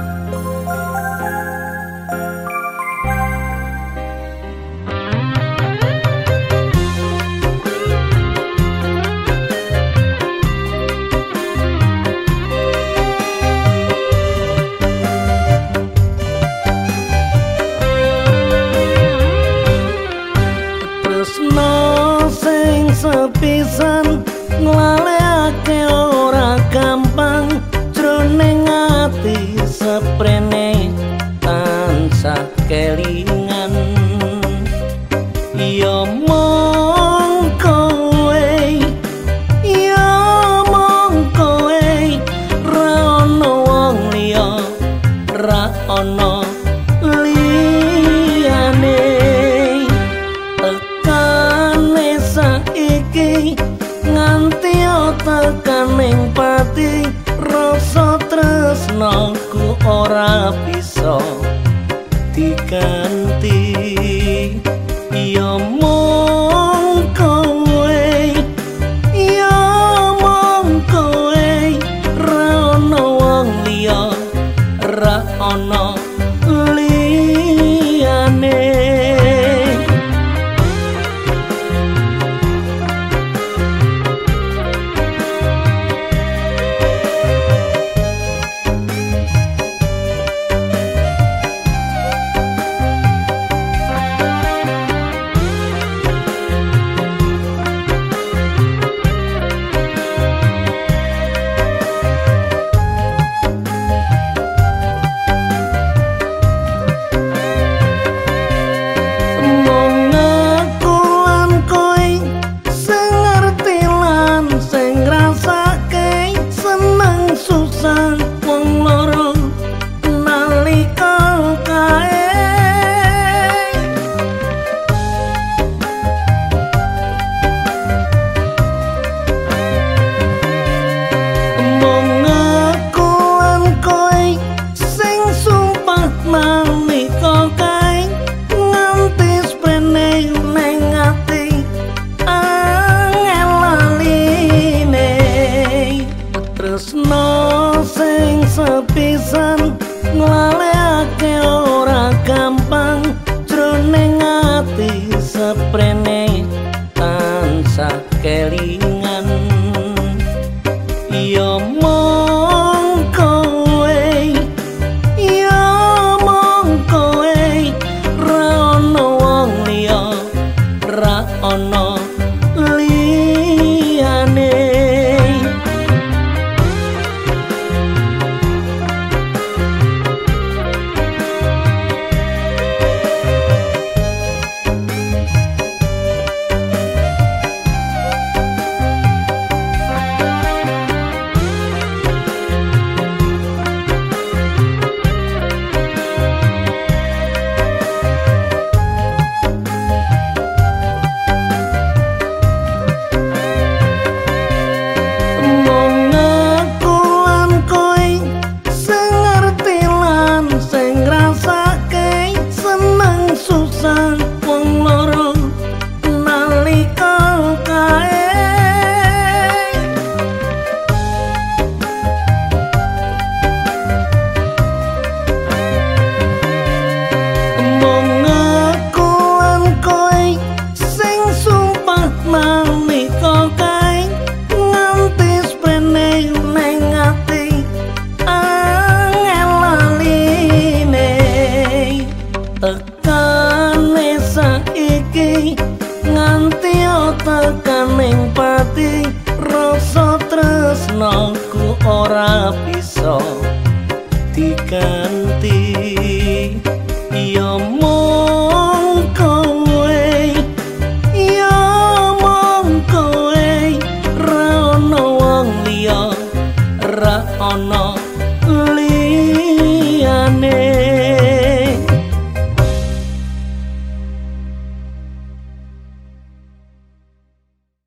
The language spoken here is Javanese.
you ati seprene tansah kelingan. Ya mong kowe ya mong kowe ra ono wong liya ra ono diganti ya tekaning pati rasa tresnaku ora bisa diganti